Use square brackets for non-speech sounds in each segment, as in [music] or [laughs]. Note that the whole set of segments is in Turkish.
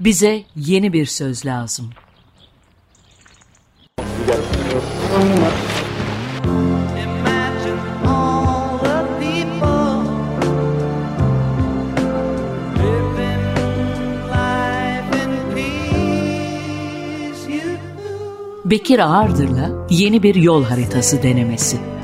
Bize yeni bir söz lazım. Bekir Ağırdır'la yeni bir yol haritası denemesi.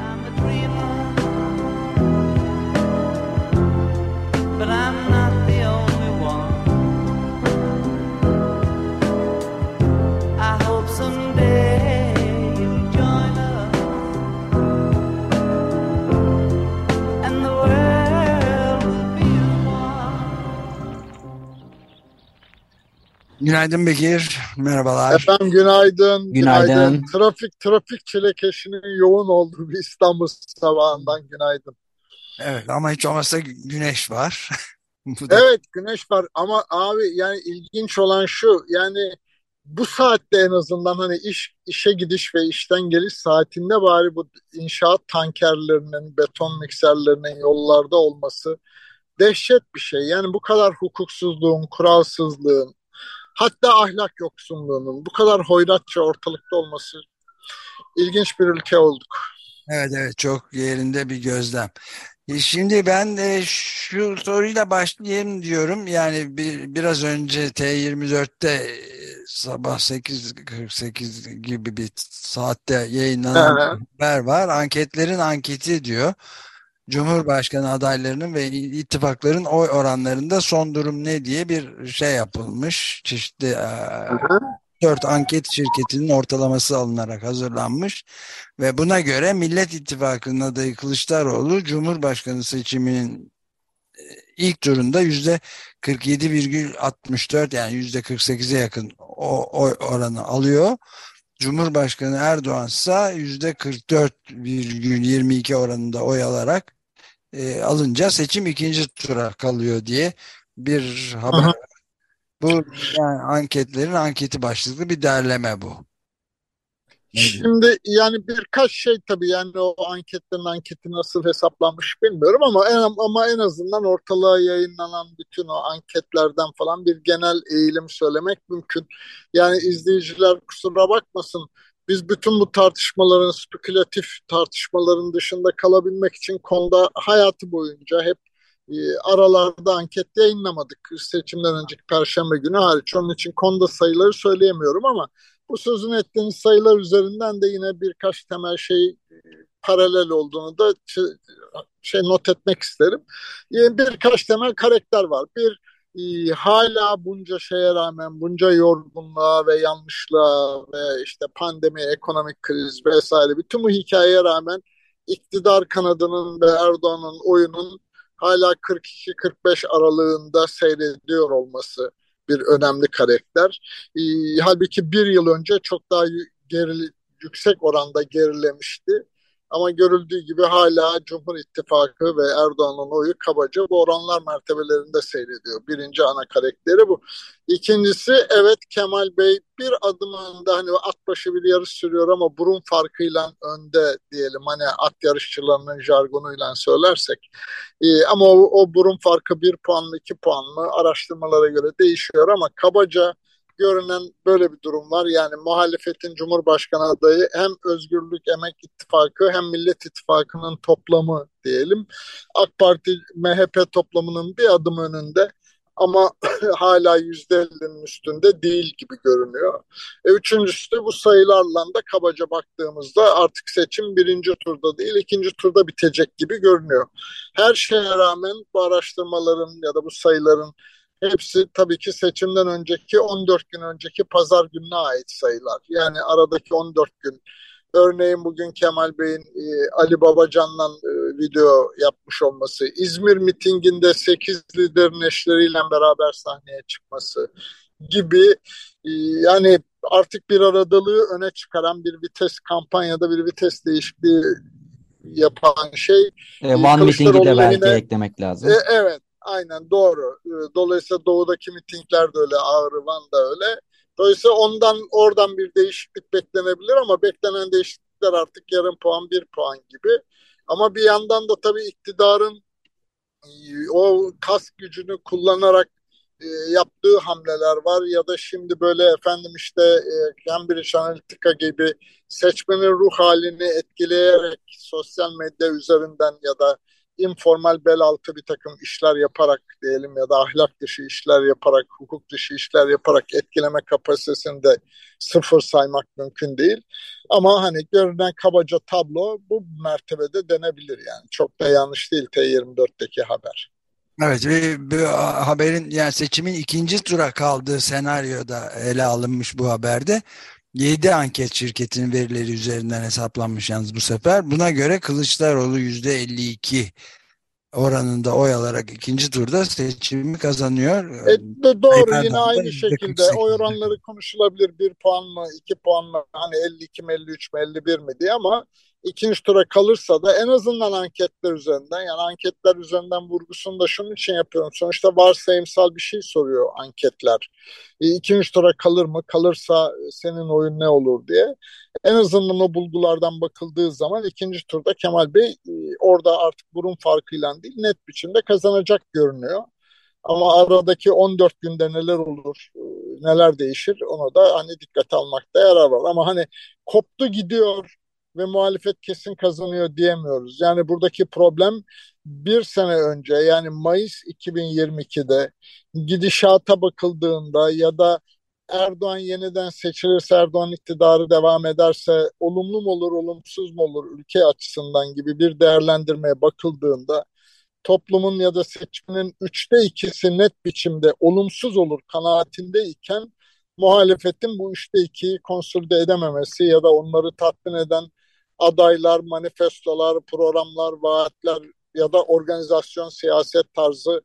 Günaydın Bekir. Merhabalar. Efendim günaydın. Günaydın. günaydın. Trafik trafik çilekeşinin yoğun olduğu bir İstanbul sabahından günaydın. Evet ama hiç olmazsa güneş var. [laughs] evet güneş var ama abi yani ilginç olan şu yani bu saatte en azından hani iş işe gidiş ve işten geliş saatinde bari bu inşaat tankerlerinin, beton mikserlerinin yollarda olması dehşet bir şey. Yani bu kadar hukuksuzluğun, kuralsızlığın, hatta ahlak yoksunluğunun bu kadar hoyratça ortalıkta olması ilginç bir ülke olduk. Evet evet çok yerinde bir gözlem. E, şimdi ben de şu soruyla başlayayım diyorum. Yani bir, biraz önce T24'te e, sabah 8.48 gibi bir saatte yayınlanan haber var. Anketlerin anketi diyor. Cumhurbaşkanı adaylarının ve ittifakların oy oranlarında son durum ne diye bir şey yapılmış. Çeşitli dört anket şirketinin ortalaması alınarak hazırlanmış ve buna göre Millet İttifakı'nın adayı Kılıçdaroğlu Cumhurbaşkanı seçiminin ilk turunda yüzde 47,64 yani yüzde 48'e yakın o oy oranı alıyor. Cumhurbaşkanı Erdoğan ise yüzde 44,22 oranında oy alarak e, alınca seçim ikinci tura kalıyor diye bir haber. Aha. Bu yani anketlerin anketi başlıklı bir derleme bu. Şimdi yani birkaç şey tabii yani o anketlerin anketi nasıl hesaplanmış bilmiyorum ama en, ama en azından ortalığa yayınlanan bütün o anketlerden falan bir genel eğilim söylemek mümkün. Yani izleyiciler kusura bakmasın biz bütün bu tartışmaların, spekülatif tartışmaların dışında kalabilmek için konuda hayatı boyunca hep e, aralarda anket yayınlamadık. Seçimden önceki perşembe günü hariç. Onun için konuda sayıları söyleyemiyorum ama bu sözün ettiğiniz sayılar üzerinden de yine birkaç temel şey e, paralel olduğunu da şey not etmek isterim. Yani birkaç temel karakter var. Bir e, hala bunca şeye rağmen bunca yorgunluğa ve yanlışlığa ve işte pandemi, ekonomik kriz vesaire bütün bu hikayeye rağmen iktidar kanadının ve Erdoğan'ın oyunun hala 42-45 aralığında seyrediyor olması bir önemli karakter. E, halbuki bir yıl önce çok daha gerili, yüksek oranda gerilemişti. Ama görüldüğü gibi hala Cumhur İttifakı ve Erdoğan'ın oyu kabaca bu oranlar mertebelerinde seyrediyor. Birinci ana karakteri bu. İkincisi evet Kemal Bey bir adım hani at başı bir yarış sürüyor ama burun farkıyla önde diyelim hani at yarışçılarının jargonuyla söylersek. Ee, ama o, o burun farkı bir puan mı iki puan mı araştırmalara göre değişiyor ama kabaca görünen böyle bir durum var. Yani muhalefetin Cumhurbaşkanı adayı hem Özgürlük Emek İttifakı hem Millet İttifakı'nın toplamı diyelim. AK Parti MHP toplamının bir adım önünde ama [laughs] hala yüzde ellinin üstünde değil gibi görünüyor. E, üçüncüsü de bu sayılarla da kabaca baktığımızda artık seçim birinci turda değil ikinci turda bitecek gibi görünüyor. Her şeye rağmen bu araştırmaların ya da bu sayıların Hepsi tabii ki seçimden önceki 14 gün önceki pazar gününe ait sayılar. Yani aradaki 14 gün. Örneğin bugün Kemal Bey'in e, Ali Babacan'la e, video yapmış olması, İzmir mitinginde 8 liderin eşleriyle beraber sahneye çıkması gibi e, yani artık bir aradalığı öne çıkaran bir vites kampanyada bir vites değişikliği yapan şey. E, Van mitingi de belki eklemek lazım. E, evet Aynen doğru. Ee, dolayısıyla doğudaki mitingler de öyle, Ağrı, Van da öyle. Dolayısıyla ondan oradan bir değişiklik beklenebilir ama beklenen değişiklikler artık yarım puan, bir puan gibi. Ama bir yandan da tabii iktidarın e, o kas gücünü kullanarak e, yaptığı hamleler var ya da şimdi böyle efendim işte e, Cambridge Analytica gibi seçmenin ruh halini etkileyerek sosyal medya üzerinden ya da informal bel altı bir takım işler yaparak diyelim ya da ahlak dışı işler yaparak, hukuk dışı işler yaparak etkileme kapasitesini de sıfır saymak mümkün değil. Ama hani görünen kabaca tablo bu mertebede denebilir yani. Çok da yanlış değil T24'teki haber. Evet ve bu haberin yani seçimin ikinci tura kaldığı senaryoda ele alınmış bu haberde. 7 anket şirketinin verileri üzerinden hesaplanmış yalnız bu sefer. Buna göre Kılıçdaroğlu %52 oranında oy alarak ikinci turda seçimi kazanıyor. E, doğru yine aynı şekilde oy oranları konuşulabilir. Bir puan mı, iki puan mı, hani 52 mi, 53 mi, 51 mi diye ama ikinci tura kalırsa da en azından anketler üzerinden yani anketler üzerinden vurgusunu da şunun için yapıyorum. Sonuçta varsayımsal bir şey soruyor anketler. E, ikinci tura kalır mı? Kalırsa senin oyun ne olur diye. En azından o bulgulardan bakıldığı zaman ikinci turda Kemal Bey e, orada artık burun farkıyla değil net biçimde kazanacak görünüyor. Ama aradaki 14 günde neler olur, e, neler değişir onu da hani dikkate almakta yarar var. Ama hani koptu gidiyor ve muhalefet kesin kazanıyor diyemiyoruz. Yani buradaki problem bir sene önce yani Mayıs 2022'de gidişata bakıldığında ya da Erdoğan yeniden seçilirse, Erdoğan iktidarı devam ederse olumlu mu olur, olumsuz mu olur ülke açısından gibi bir değerlendirmeye bakıldığında toplumun ya da seçmenin üçte ikisi net biçimde olumsuz olur kanaatindeyken muhalefetin bu üçte ikiyi konsolide edememesi ya da onları tatmin eden adaylar, manifestolar, programlar, vaatler ya da organizasyon siyaset tarzı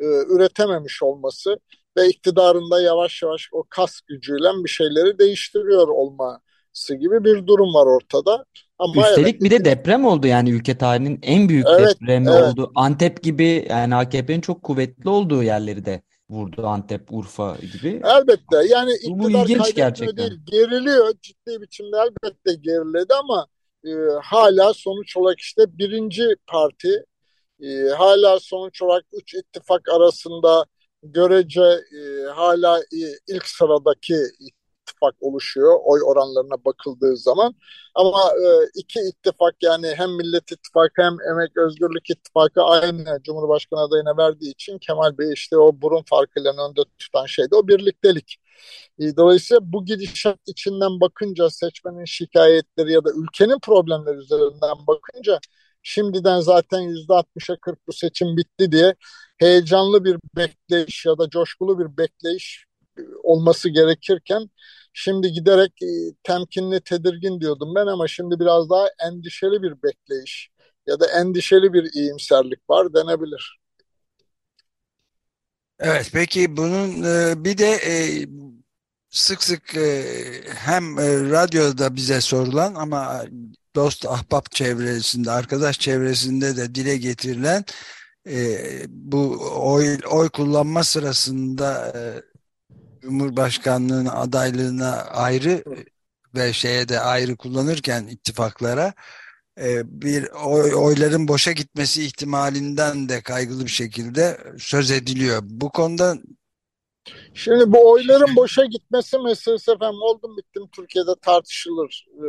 e, üretememiş olması ve iktidarında yavaş yavaş o kas gücüyle bir şeyleri değiştiriyor olması gibi bir durum var ortada. Ama Üstelik evet, bir de deprem oldu yani ülke tarihinin en büyük evet, depremi evet. oldu. Antep gibi yani AKP'nin çok kuvvetli olduğu yerleri de vurdu Antep, Urfa gibi. Elbette yani iktidar bu gerçekten. değil geriliyor ciddi biçimde elbette geriledi ama e, hala sonuç olarak işte birinci parti e, hala sonuç olarak üç ittifak arasında görece e, hala e, ilk sıradaki ittifak oluşuyor oy oranlarına bakıldığı zaman. Ama e, iki ittifak yani hem Millet İttifakı hem Emek Özgürlük İttifakı aynı Cumhurbaşkanı adayına verdiği için Kemal Bey işte o burun farkıyla önde tutan şey de o birliktelik. E, dolayısıyla bu gidişat içinden bakınca seçmenin şikayetleri ya da ülkenin problemleri üzerinden bakınca şimdiden zaten yüzde 60'a 40 bu seçim bitti diye heyecanlı bir bekleyiş ya da coşkulu bir bekleyiş e, olması gerekirken şimdi giderek e, temkinli tedirgin diyordum ben ama şimdi biraz daha endişeli bir bekleyiş ya da endişeli bir iyimserlik var denebilir. Evet peki bunun e, bir de sık sık hem radyoda bize sorulan ama dost ahbap çevresinde arkadaş çevresinde de dile getirilen e, bu oy, oy kullanma sırasında Cumhurbaşkanlığının adaylığına ayrı ve şeye de ayrı kullanırken ittifaklara e, bir oy, oyların boşa gitmesi ihtimalinden de kaygılı bir şekilde söz ediliyor. Bu konuda Şimdi bu oyların boşa gitmesi meselesi efendim oldum bittim Türkiye'de tartışılır. Ee,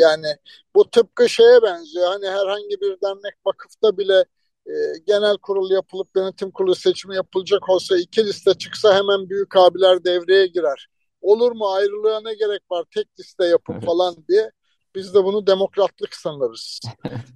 yani bu tıpkı şeye benziyor. Hani herhangi bir dernek vakıfta bile e, genel kurul yapılıp yönetim kurulu seçimi yapılacak olsa iki liste çıksa hemen büyük abiler devreye girer. Olur mu ayrılığa ne gerek var tek liste yapın falan diye. Biz de bunu demokratlık sanırız.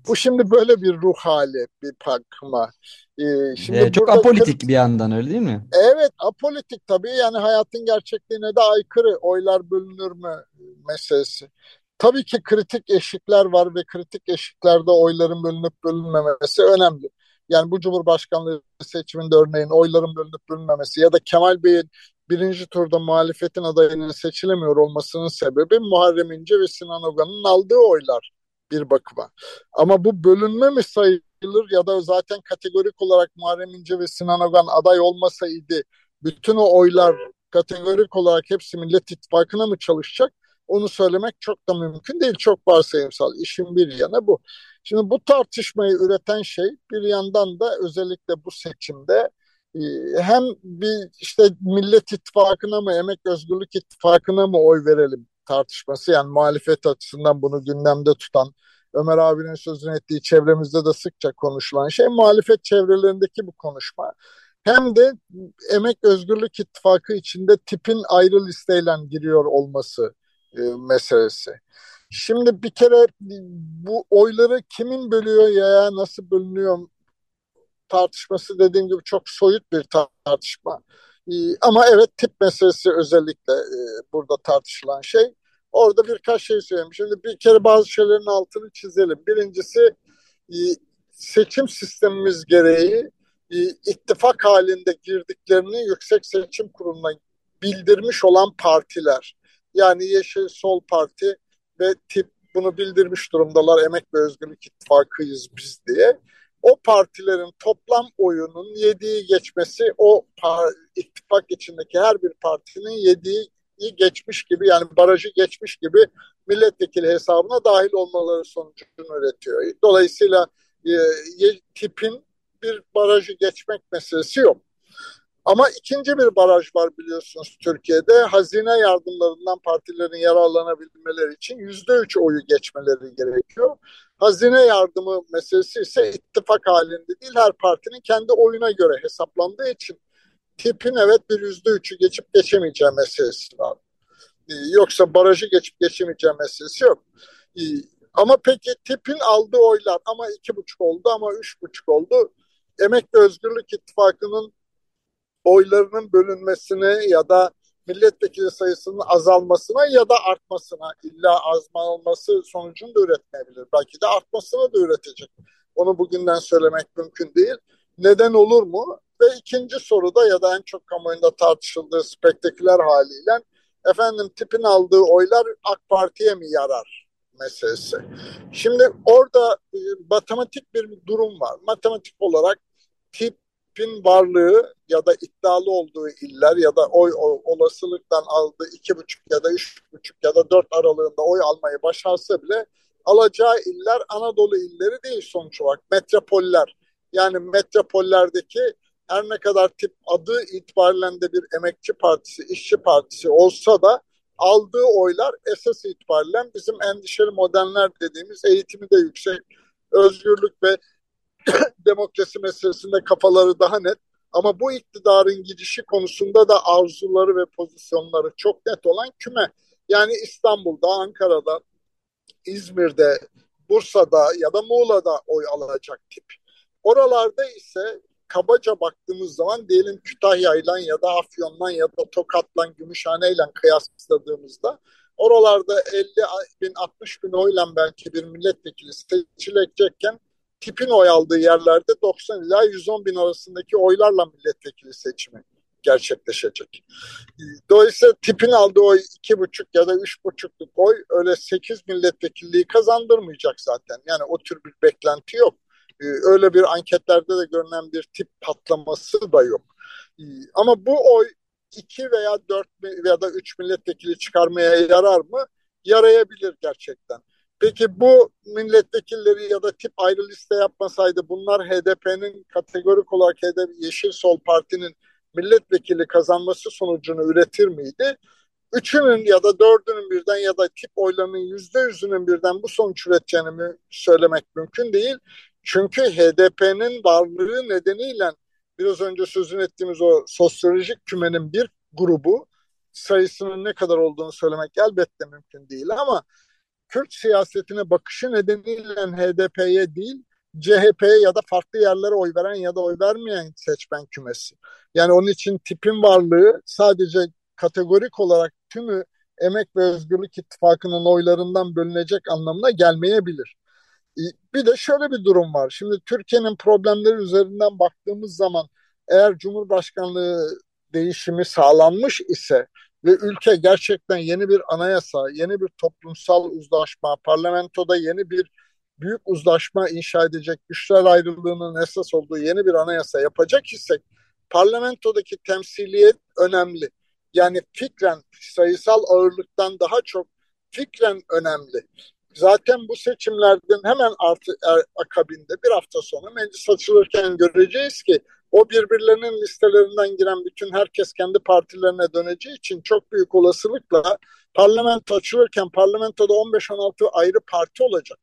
Bu şimdi böyle bir ruh hali bir bakıma. Ee, şimdi ee, çok apolitik bir yandan öyle değil mi? Evet apolitik tabii yani hayatın gerçekliğine de aykırı oylar bölünür mü meselesi. Tabii ki kritik eşikler var ve kritik eşiklerde oyların bölünüp bölünmemesi önemli. Yani bu Cumhurbaşkanlığı seçiminde örneğin oyların bölünüp bölünmemesi ya da Kemal Bey'in birinci turda muhalefetin adayının seçilemiyor olmasının sebebi Muharrem İnce ve Sinan Ogan'ın aldığı oylar bir bakıma. Ama bu bölünme mi sayılır ya da zaten kategorik olarak Muharrem İnce ve Sinan Ogan aday olmasaydı bütün o oylar kategorik olarak hepsi Millet İttifakı'na mı çalışacak? Onu söylemek çok da mümkün değil. Çok varsayımsal. İşin bir yana bu. Şimdi bu tartışmayı üreten şey bir yandan da özellikle bu seçimde hem bir işte Millet İttifakı'na mı Emek Özgürlük İttifakı'na mı oy verelim tartışması yani muhalefet açısından bunu gündemde tutan Ömer abinin sözünü ettiği çevremizde de sıkça konuşulan şey muhalefet çevrelerindeki bu konuşma. Hem de Emek Özgürlük İttifakı içinde tipin ayrı listeyle giriyor olması e, meselesi. Şimdi bir kere bu oyları kimin bölüyor ya nasıl bölünüyor tartışması dediğim gibi çok soyut bir tartışma. Ee, ama evet tip meselesi özellikle e, burada tartışılan şey. Orada birkaç şey söyleyeyim. Şimdi bir kere bazı şeylerin altını çizelim. Birincisi e, seçim sistemimiz gereği e, ittifak halinde girdiklerini Yüksek Seçim Kurulu'na bildirmiş olan partiler. Yani Yeşil Sol Parti ve tip bunu bildirmiş durumdalar. Emek ve Özgürlük İttifakıyız biz diye o partilerin toplam oyunun yediği geçmesi o ittifak içindeki her bir partinin yediği geçmiş gibi yani barajı geçmiş gibi milletvekili hesabına dahil olmaları sonucunu üretiyor. Dolayısıyla e, tipin bir barajı geçmek meselesi yok. Ama ikinci bir baraj var biliyorsunuz Türkiye'de. Hazine yardımlarından partilerin yararlanabilmeleri için yüzde üç oyu geçmeleri gerekiyor. Hazine yardımı meselesi ise ittifak halinde değil her partinin kendi oyuna göre hesaplandığı için tipin evet bir yüzde üçü geçip geçemeyeceği meselesi var. Ee, yoksa barajı geçip geçemeyeceği meselesi yok. Ee, ama peki tipin aldığı oylar ama iki buçuk oldu ama üç buçuk oldu. Emek ve Özgürlük İttifakı'nın oylarının bölünmesine ya da milletvekili sayısının azalmasına ya da artmasına illa azmalması sonucunu da üretmeyebilir. Belki de artmasına da üretecek. Onu bugünden söylemek mümkün değil. Neden olur mu? Ve ikinci soruda ya da en çok kamuoyunda tartışıldığı spektaküler haliyle efendim tipin aldığı oylar AK Parti'ye mi yarar meselesi. Şimdi orada e, matematik bir durum var. Matematik olarak tip tipin varlığı ya da iddialı olduğu iller ya da oy olasılıktan aldığı iki buçuk ya da üç buçuk ya da dört aralığında oy almayı başarsa bile alacağı iller Anadolu illeri değil sonuç olarak metropoller. Yani metropollerdeki her ne kadar tip adı itibariyle de bir emekçi partisi, işçi partisi olsa da aldığı oylar esas itibariyle bizim endişeli modernler dediğimiz eğitimi de yüksek, özgürlük ve [coughs] demokrasi meselesinde kafaları daha net. Ama bu iktidarın gidişi konusunda da arzuları ve pozisyonları çok net olan küme. Yani İstanbul'da, Ankara'da, İzmir'de, Bursa'da ya da Muğla'da oy alacak tip. Oralarda ise kabaca baktığımız zaman diyelim Kütahya'yla ya da Afyon'la ya da Tokat'la, Gümüşhane'yle kıyasladığımızda oralarda 50 bin 60 bin oyla belki bir milletvekili seçilecekken tipin oy aldığı yerlerde 90 ila 110 bin arasındaki oylarla milletvekili seçimi gerçekleşecek. Dolayısıyla tipin aldığı oy iki buçuk ya da üç buçukluk oy öyle sekiz milletvekilliği kazandırmayacak zaten. Yani o tür bir beklenti yok. Ee, öyle bir anketlerde de görünen bir tip patlaması da yok. Ee, ama bu oy iki veya dört veya da üç milletvekili çıkarmaya yarar mı? Yarayabilir gerçekten. Peki bu milletvekilleri ya da tip ayrı liste yapmasaydı bunlar HDP'nin kategorik olarak HDP, Yeşil Sol Parti'nin milletvekili kazanması sonucunu üretir miydi? Üçünün ya da dördünün birden ya da tip oylarının yüzde yüzünün birden bu sonuç üreteceğini söylemek mümkün değil. Çünkü HDP'nin varlığı nedeniyle biraz önce sözünü ettiğimiz o sosyolojik kümenin bir grubu sayısının ne kadar olduğunu söylemek elbette mümkün değil ama Kürt siyasetine bakışı nedeniyle HDP'ye değil CHP'ye ya da farklı yerlere oy veren ya da oy vermeyen seçmen kümesi. Yani onun için tipin varlığı sadece kategorik olarak tümü Emek ve Özgürlük İttifakı'nın oylarından bölünecek anlamına gelmeyebilir. Bir de şöyle bir durum var. Şimdi Türkiye'nin problemleri üzerinden baktığımız zaman eğer Cumhurbaşkanlığı değişimi sağlanmış ise ve ülke gerçekten yeni bir anayasa, yeni bir toplumsal uzlaşma, parlamentoda yeni bir büyük uzlaşma inşa edecek güçler ayrılığının esas olduğu yeni bir anayasa yapacak isek parlamentodaki temsiliyet önemli. Yani fikren sayısal ağırlıktan daha çok fikren önemli. Zaten bu seçimlerden hemen artı, er, akabinde bir hafta sonra meclis açılırken göreceğiz ki o birbirlerinin listelerinden giren bütün herkes kendi partilerine döneceği için çok büyük olasılıkla parlamento açılırken parlamentoda 15-16 ayrı parti olacak.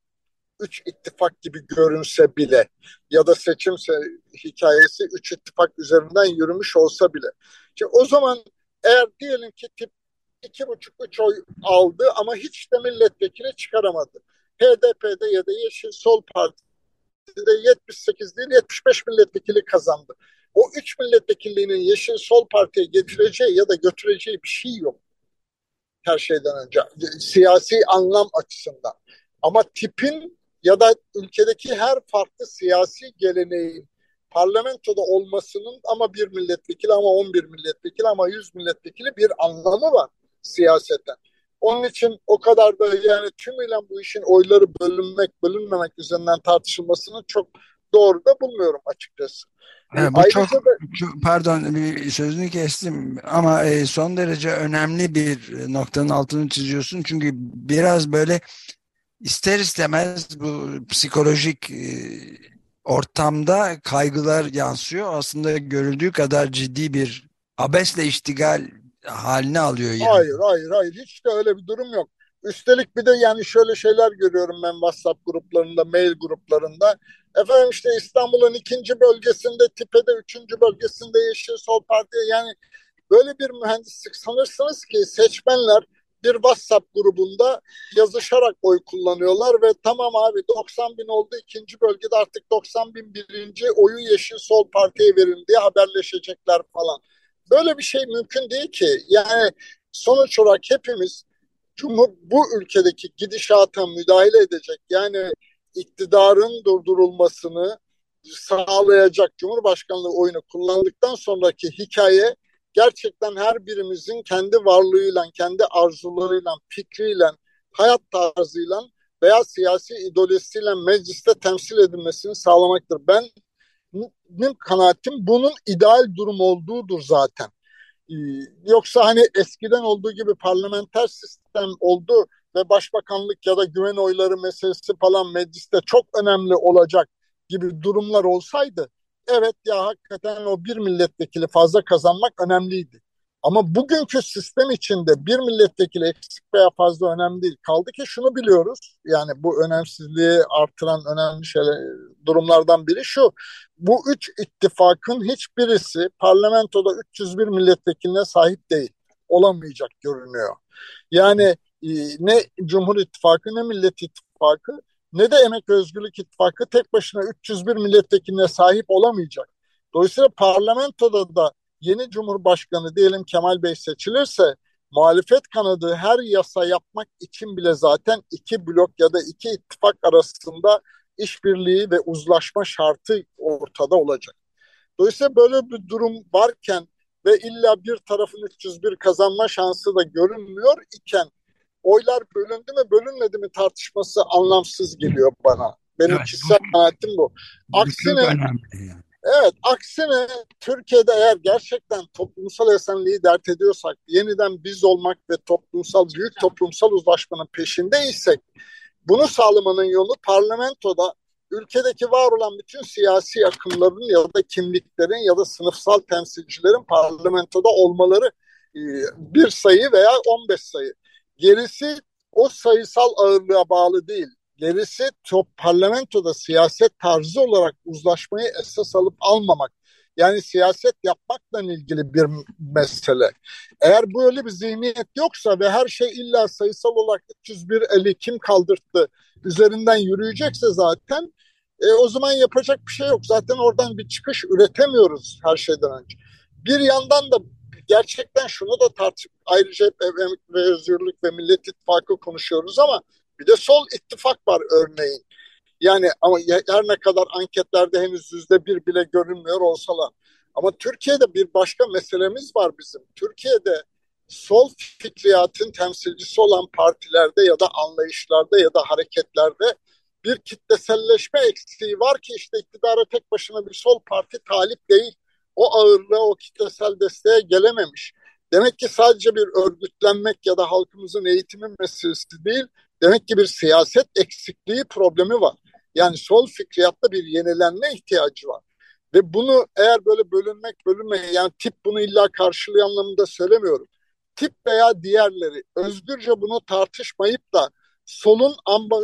Üç ittifak gibi görünse bile ya da seçim hikayesi üç ittifak üzerinden yürümüş olsa bile. Şimdi o zaman eğer diyelim ki tip iki buçuk üç oy aldı ama hiç de milletvekili çıkaramadı. HDP'de ya da Yeşil Sol Parti'de 78 değil 75 milletvekili kazandı. O üç milletvekilliğinin Yeşil Sol Parti'ye getireceği ya da götüreceği bir şey yok. Her şeyden önce siyasi anlam açısından. Ama tipin ya da ülkedeki her farklı siyasi geleneğin parlamentoda olmasının ama bir milletvekili ama 11 milletvekili ama 100 milletvekili bir anlamı var siyaseten. Onun için o kadar da yani tümüyle bu işin oyları bölünmek, bölünmemek üzerinden tartışılmasını çok doğru da bulmuyorum açıkçası. Evet, bu çok, da, çok pardon bir sözünü kestim ama e, son derece önemli bir noktanın altını çiziyorsun çünkü biraz böyle ister istemez bu psikolojik e, ortamda kaygılar yansıyor. Aslında görüldüğü kadar ciddi bir abesle iştigal haline alıyor yani. Hayır hayır hayır hiç de öyle bir durum yok. Üstelik bir de yani şöyle şeyler görüyorum ben WhatsApp gruplarında, mail gruplarında. Efendim işte İstanbul'un ikinci bölgesinde, Tipe'de üçüncü bölgesinde Yeşil Sol Parti yani böyle bir mühendislik sanırsınız ki seçmenler bir WhatsApp grubunda yazışarak oy kullanıyorlar ve tamam abi 90 bin oldu ikinci bölgede artık 90 bin birinci oyu Yeşil Sol Parti'ye verin diye haberleşecekler falan. Böyle bir şey mümkün değil ki. Yani sonuç olarak hepimiz Cumhur bu ülkedeki gidişata müdahale edecek yani iktidarın durdurulmasını sağlayacak Cumhurbaşkanlığı oyunu kullandıktan sonraki hikaye gerçekten her birimizin kendi varlığıyla, kendi arzularıyla, fikriyle, hayat tarzıyla veya siyasi ideolojisiyle mecliste temsil edilmesini sağlamaktır. Ben benim kanaatim bunun ideal durum olduğudur zaten. Ee, yoksa hani eskiden olduğu gibi parlamenter sistem oldu ve başbakanlık ya da güven oyları meselesi falan mecliste çok önemli olacak gibi durumlar olsaydı evet ya hakikaten o bir milletvekili fazla kazanmak önemliydi. Ama bugünkü sistem içinde bir milletvekili eksik veya fazla önemli değil. Kaldı ki şunu biliyoruz. Yani bu önemsizliği artıran önemli şeyler, durumlardan biri şu. Bu üç ittifakın hiçbirisi parlamentoda 301 milletvekiline sahip değil. Olamayacak görünüyor. Yani e, ne Cumhur İttifakı ne Millet İttifakı ne de Emek Özgürlük İttifakı tek başına 301 milletvekiline sahip olamayacak. Dolayısıyla parlamentoda da yeni Cumhurbaşkanı diyelim Kemal Bey seçilirse muhalefet kanadı her yasa yapmak için bile zaten iki blok ya da iki ittifak arasında işbirliği ve uzlaşma şartı ortada olacak. Dolayısıyla böyle bir durum varken ve illa bir tarafın 301 kazanma şansı da görünmüyor iken oylar bölündü mü bölünmedi mi tartışması anlamsız geliyor bana. Benim evet, kişisel kanaatim bu. Aksine yani. Evet, aksine Türkiye'de eğer gerçekten toplumsal esenliği dert ediyorsak, yeniden biz olmak ve toplumsal, büyük toplumsal uzlaşmanın peşindeysek, bunu sağlamanın yolu parlamentoda ülkedeki var olan bütün siyasi akımların ya da kimliklerin ya da sınıfsal temsilcilerin parlamentoda olmaları e, bir sayı veya 15 sayı. Gerisi o sayısal ağırlığa bağlı değil. Gerisi top parlamentoda siyaset tarzı olarak uzlaşmayı esas alıp almamak. Yani siyaset yapmakla ilgili bir mesele. Eğer böyle bir zihniyet yoksa ve her şey illa sayısal olarak 301 eli kim kaldırttı üzerinden yürüyecekse zaten e, o zaman yapacak bir şey yok. Zaten oradan bir çıkış üretemiyoruz her şeyden önce. Bir yandan da gerçekten şunu da tartışıp ayrıca Emek ve Özgürlük ve Millet İttifakı konuşuyoruz ama bir de sol ittifak var örneğin. Yani ama her ne kadar anketlerde henüz yüzde bir bile görünmüyor olsalar. Ama Türkiye'de bir başka meselemiz var bizim. Türkiye'de sol fikriyatın temsilcisi olan partilerde ya da anlayışlarda ya da hareketlerde bir kitleselleşme eksiği var ki işte iktidara tek başına bir sol parti talip değil. O ağırlığa, o kitlesel desteğe gelememiş. Demek ki sadece bir örgütlenmek ya da halkımızın eğitimi meselesi değil, demek ki bir siyaset eksikliği problemi var. Yani sol fikriyatta bir yenilenme ihtiyacı var. Ve bunu eğer böyle bölünmek bölünmeye yani tip bunu illa karşılıyor anlamında söylemiyorum. Tip veya diğerleri özgürce bunu tartışmayıp da solun amba,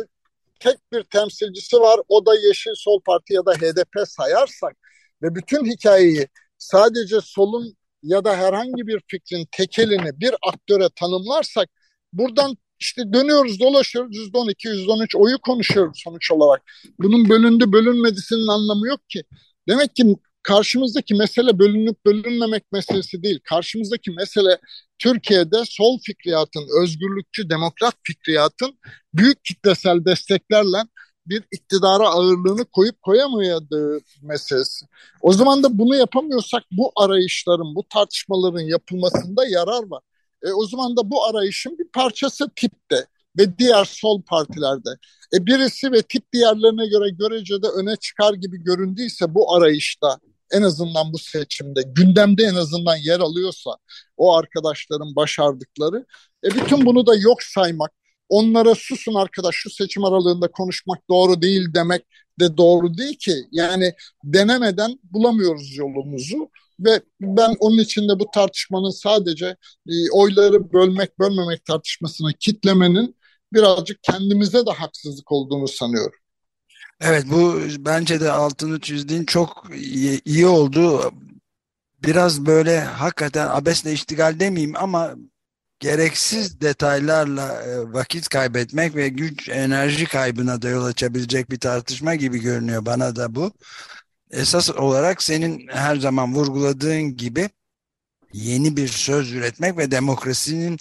tek bir temsilcisi var o da Yeşil Sol Parti ya da HDP sayarsak ve bütün hikayeyi sadece solun ya da herhangi bir fikrin tekelini bir aktöre tanımlarsak buradan işte dönüyoruz dolaşıyoruz yüzde on iki yüzde on üç oyu konuşuyoruz sonuç olarak. Bunun bölündü bölünmedisinin anlamı yok ki. Demek ki karşımızdaki mesele bölünüp bölünmemek meselesi değil. Karşımızdaki mesele Türkiye'de sol fikriyatın, özgürlükçü demokrat fikriyatın büyük kitlesel desteklerle bir iktidara ağırlığını koyup koyamayadığı meselesi. O zaman da bunu yapamıyorsak bu arayışların, bu tartışmaların yapılmasında yarar var. E, o zaman da bu arayışın bir parçası tipte ve diğer sol partilerde. E, birisi ve tip diğerlerine göre görecede öne çıkar gibi göründüyse bu arayışta en azından bu seçimde gündemde en azından yer alıyorsa o arkadaşların başardıkları e bütün bunu da yok saymak onlara susun arkadaş şu seçim aralığında konuşmak doğru değil demek de doğru değil ki. Yani denemeden bulamıyoruz yolumuzu ve ben onun için de bu tartışmanın sadece e, oyları bölmek bölmemek tartışmasını kitlemenin birazcık kendimize de haksızlık olduğunu sanıyorum. Evet bu bence de altını çizdiğin çok iyi, iyi oldu. Biraz böyle hakikaten abesle iştigal demeyeyim ama gereksiz detaylarla e, vakit kaybetmek ve güç enerji kaybına da yol açabilecek bir tartışma gibi görünüyor bana da bu. Esas olarak senin her zaman vurguladığın gibi yeni bir söz üretmek ve demokrasinin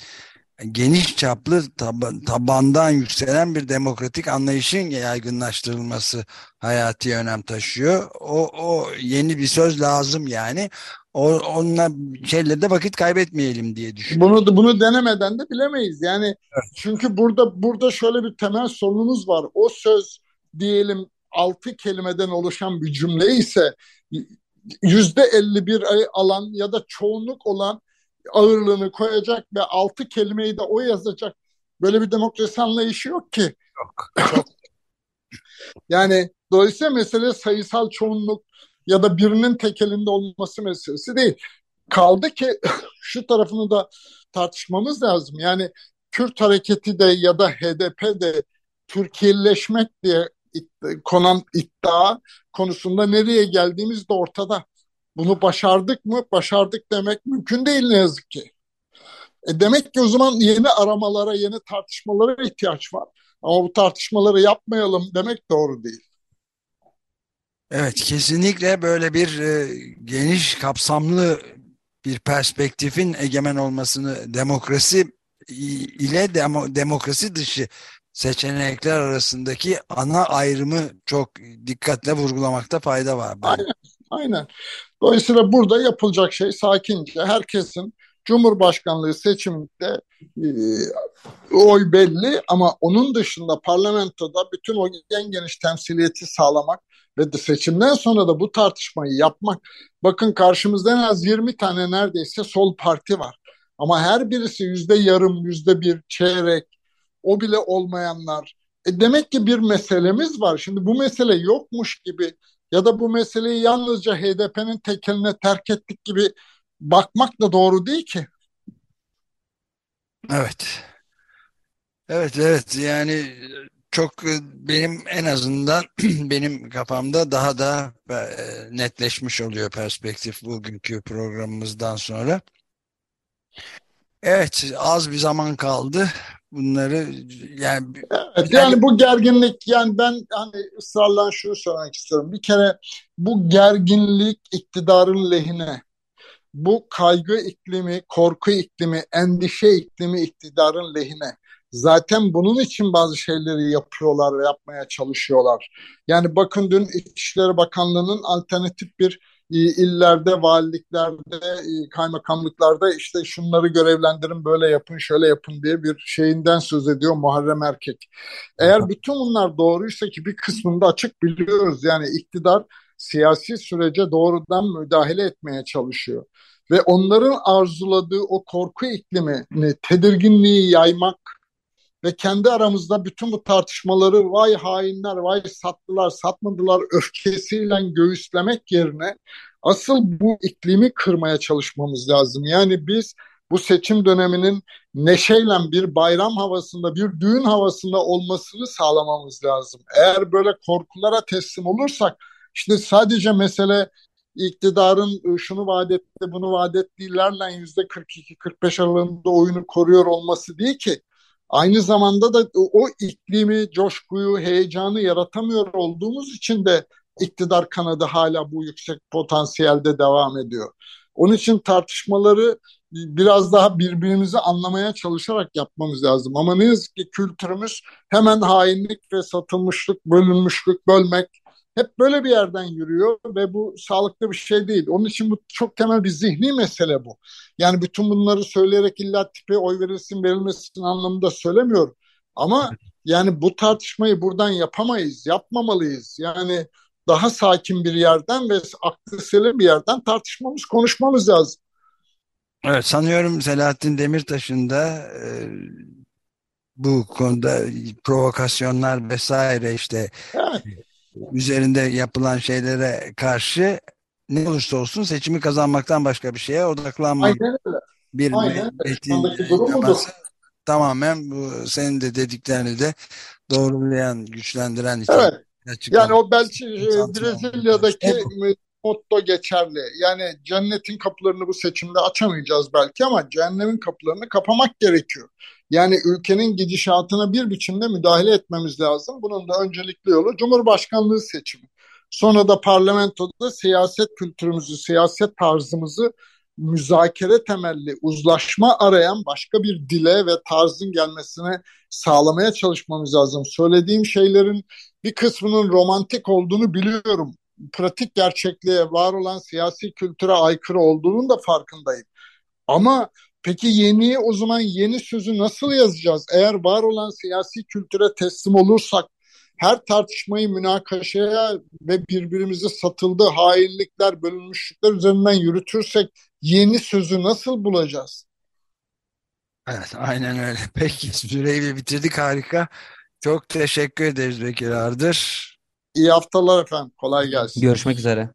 geniş çaplı tab tabandan yükselen bir demokratik anlayışın yaygınlaştırılması hayati önem taşıyor. O, o yeni bir söz lazım yani. O, onunla şeyle de vakit kaybetmeyelim diye düşünüyorum. Bunu bunu denemeden de bilemeyiz. Yani evet. çünkü burada burada şöyle bir temel sorunumuz var. O söz diyelim altı kelimeden oluşan bir cümle ise yüzde elli bir alan ya da çoğunluk olan ağırlığını koyacak ve altı kelimeyi de o yazacak. Böyle bir demokrasi anlayışı yok ki. Yok. [laughs] Yani dolayısıyla mesele sayısal çoğunluk ya da birinin tekelinde olması meselesi değil. Kaldı ki [laughs] şu tarafını da tartışmamız lazım. Yani Kürt hareketi de ya da HDP de Türkiye'leşmek diye konan iddia konusunda nereye geldiğimiz de ortada. Bunu başardık mı? Başardık demek mümkün değil ne yazık ki. E demek ki o zaman yeni aramalara, yeni tartışmalara ihtiyaç var. Ama bu tartışmaları yapmayalım demek doğru değil. Evet, kesinlikle böyle bir e, geniş, kapsamlı bir perspektifin egemen olmasını demokrasi ile demo, demokrasi dışı seçenekler arasındaki ana ayrımı çok dikkatle vurgulamakta fayda var. Aynen, aynen. Dolayısıyla burada yapılacak şey sakince herkesin Cumhurbaşkanlığı seçiminde e, oy belli ama onun dışında parlamentoda bütün o en geniş temsiliyeti sağlamak ve de seçimden sonra da bu tartışmayı yapmak. Bakın karşımızda en az 20 tane neredeyse sol parti var. Ama her birisi yüzde yarım, yüzde bir, çeyrek, o bile olmayanlar. E demek ki bir meselemiz var. Şimdi bu mesele yokmuş gibi ya da bu meseleyi yalnızca HDP'nin tekeline terk ettik gibi bakmak da doğru değil ki. Evet. Evet evet yani çok benim en azından [clears throat] benim kafamda daha da e, netleşmiş oluyor perspektif bugünkü programımızdan sonra. Evet az bir zaman kaldı bunları yani evet, yani bu gerginlik yani ben hani ısrarla şunu söylemek istiyorum. Bir kere bu gerginlik iktidarın lehine. Bu kaygı iklimi, korku iklimi, endişe iklimi iktidarın lehine. Zaten bunun için bazı şeyleri yapıyorlar ve yapmaya çalışıyorlar. Yani bakın dün İçişleri Bakanlığı'nın alternatif bir illerde, valiliklerde, kaymakamlıklarda işte şunları görevlendirin, böyle yapın, şöyle yapın diye bir şeyinden söz ediyor Muharrem Erkek. Eğer bütün bunlar doğruysa ki bir kısmında açık biliyoruz yani iktidar siyasi sürece doğrudan müdahale etmeye çalışıyor. Ve onların arzuladığı o korku iklimini, tedirginliği yaymak ve kendi aramızda bütün bu tartışmaları vay hainler, vay sattılar, satmadılar öfkesiyle göğüslemek yerine asıl bu iklimi kırmaya çalışmamız lazım. Yani biz bu seçim döneminin neşeyle bir bayram havasında, bir düğün havasında olmasını sağlamamız lazım. Eğer böyle korkulara teslim olursak işte sadece mesele iktidarın ıı, şunu vaat etti, bunu vaat ettiğilerle yüzde 42-45 aralığında oyunu koruyor olması değil ki. Aynı zamanda da o iklimi, coşkuyu, heyecanı yaratamıyor olduğumuz için de iktidar kanadı hala bu yüksek potansiyelde devam ediyor. Onun için tartışmaları biraz daha birbirimizi anlamaya çalışarak yapmamız lazım. Ama ne yazık ki kültürümüz hemen hainlik ve satılmışlık, bölünmüşlük, bölmek hep böyle bir yerden yürüyor ve bu sağlıklı bir şey değil. Onun için bu çok temel bir zihni mesele bu. Yani bütün bunları söyleyerek illa tipe oy verilsin verilmesin anlamında söylemiyorum. Ama yani bu tartışmayı buradan yapamayız, yapmamalıyız. Yani daha sakin bir yerden ve aklı selim bir yerden tartışmamız, konuşmamız lazım. Evet sanıyorum Selahattin Demirtaş'ın da e, bu konuda provokasyonlar vesaire işte evet. Üzerinde yapılan şeylere karşı ne olursa olsun seçimi kazanmaktan başka bir şeye öyle. Bir öyle. tamamen bu senin de dediklerini de doğrulayan, güçlendiren için. Evet. Yani o belki e, Brezilya'daki motto geçerli. Yani cennetin kapılarını bu seçimde açamayacağız belki ama cehennemin kapılarını kapamak gerekiyor. Yani ülkenin gidişatına bir biçimde müdahale etmemiz lazım. Bunun da öncelikli yolu Cumhurbaşkanlığı seçimi. Sonra da parlamentoda siyaset kültürümüzü, siyaset tarzımızı müzakere temelli, uzlaşma arayan başka bir dile ve tarzın gelmesine sağlamaya çalışmamız lazım. Söylediğim şeylerin bir kısmının romantik olduğunu biliyorum pratik gerçekliğe, var olan siyasi kültüre aykırı olduğunun da farkındayım. Ama peki yeni o zaman yeni sözü nasıl yazacağız? Eğer var olan siyasi kültüre teslim olursak her tartışmayı münakaşaya ve birbirimizi satıldı hainlikler, bölünmüşlükler üzerinden yürütürsek yeni sözü nasıl bulacağız? Evet, aynen öyle. [laughs] Peki, süreyi bitirdik. Harika. Çok teşekkür ederiz Bekir Ardır. İyi haftalar efendim. Kolay gelsin. Görüşmek üzere.